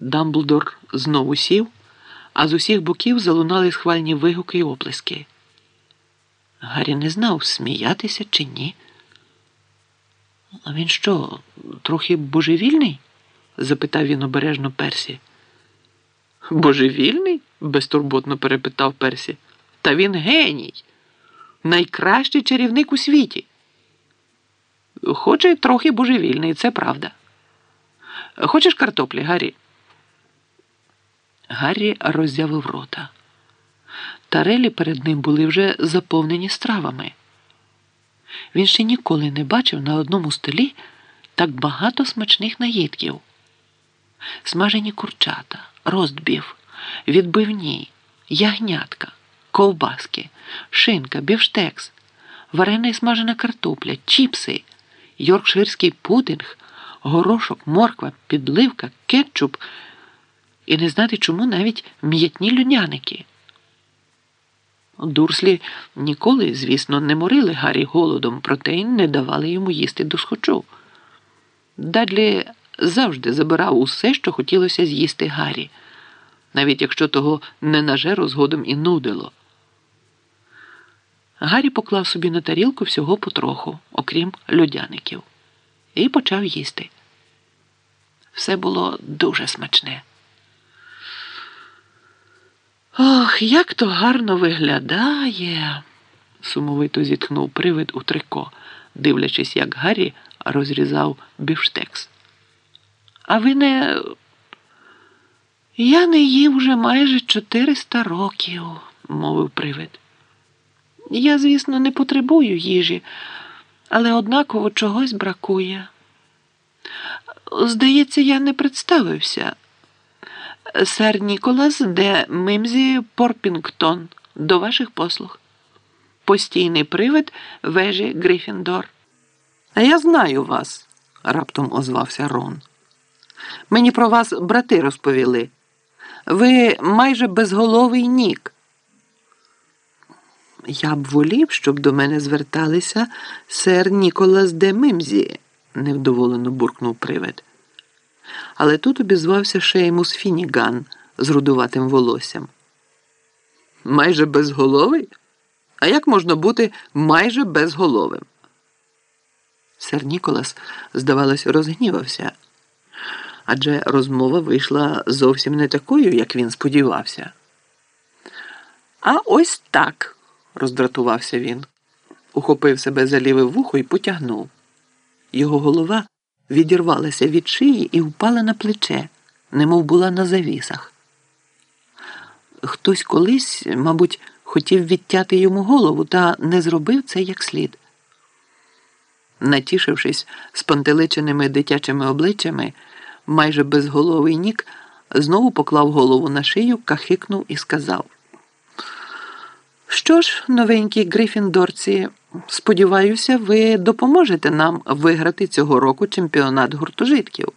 Дамблдор знову сів, а з усіх боків залунали схвальні вигуки й оплески. Гаррі не знав, сміятися чи ні. А він що, трохи божевільний? запитав він обережно Персі. Божевільний? безтурботно перепитав Персі. Та він геній, найкращий чарівник у світі. Хоче трохи божевільний, це правда. Хочеш картоплі, Гаррі? Гаррі роззявив рота. Тарелі перед ним були вже заповнені стравами. Він ще ніколи не бачив на одному столі так багато смачних наїдків. Смажені курчата, ростбів, відбивні, ягнятка, ковбаски, шинка, бівштекс, варена і смажена картопля, чіпси, йоркширський пудинг, горошок, морква, підливка, кетчуп і не знати чому навіть м'ятні людяники. Дурслі ніколи, звісно, не морили Гаррі голодом, проте й не давали йому їсти досхочу. Дадлі завжди забирав усе, що хотілося з'їсти Гаррі, навіть якщо того не нажеру згодом і нудило. Гаррі поклав собі на тарілку всього потроху, окрім льодяників, і почав їсти. Все було дуже смачне. Ох, як то гарно виглядає, сумовито зітхнув привид у трико, дивлячись, як Гаррі розрізав бівштекс. А ви не. Я не їв уже майже 400 років, мовив привид. Я, звісно, не потребую їжі, але однаково чогось бракує. Здається, я не представився. Сер Ніколас де Мимзі Порпінгтон до ваших послуг. Постійний привид вежі Грифіндор. Я знаю вас, раптом озвався Рон. Мені про вас брати розповіли. Ви майже безголовий нік. Я б волів, щоб до мене зверталися сер Ніколас де Мимзі, невдоволено буркнув привид. Але тут обізвався Шеймус Фініган з рудуватим волоссям. Майже безголовий? А як можна бути майже безголовим? Сер Ніколас, здавалось, розгнівався, адже розмова вийшла зовсім не такою, як він сподівався. А ось так, роздратувався він, ухопив себе за ліве вухо і потягнув. Його голова відірвалася від шиї і впала на плече, немов була на завісах. Хтось колись, мабуть, хотів відтяти йому голову та не зробив це як слід. Натішившись спантеличеними дитячими обличчями, майже безголовий нік знову поклав голову на шию, кахикнув і сказав: Що ж, новенькі грифіндорці, сподіваюся, ви допоможете нам виграти цього року чемпіонат гуртожитків.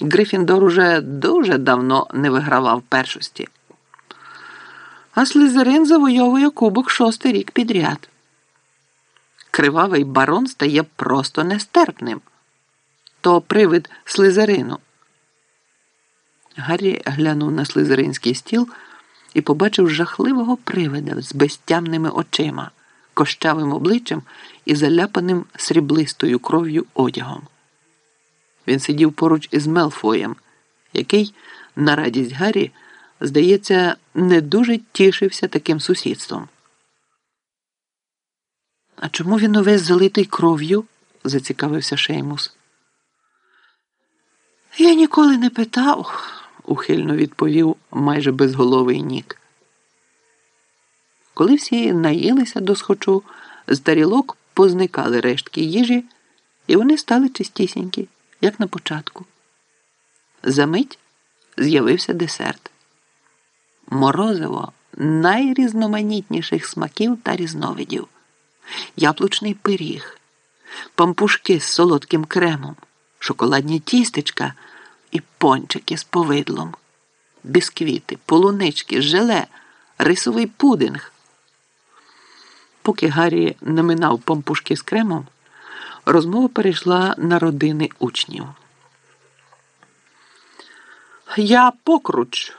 Грифіндор уже дуже давно не вигравав першості. А Слизерин завойовує кубок шостий рік підряд. Кривавий барон стає просто нестерпним. То привид слизерину. Гаррі глянув на слизеринський стіл і побачив жахливого привида з безтямними очима, кощавим обличчям і заляпаним сріблистою кров'ю одягом. Він сидів поруч із Мелфоєм, який, на радість Гаррі, здається, не дуже тішився таким сусідством. А чому він увесь залитий кров'ю? зацікавився Шеймус. Я ніколи не питав, ухильно відповів майже безголовий нік. Коли всі наїлися до схочу, з тарілок позникали рештки їжі, і вони стали чистісінькі, як на початку. Замить з'явився десерт. Морозиво найрізноманітніших смаків та різновидів, яблучний пиріг, пампушки з солодким кремом, шоколадні тістечка і пончики з повидлом, бісквіти, полунички, желе, рисовий пудинг. Поки Гаррі наминав помпушки з кремом, розмова перейшла на родини учнів. Я покруч,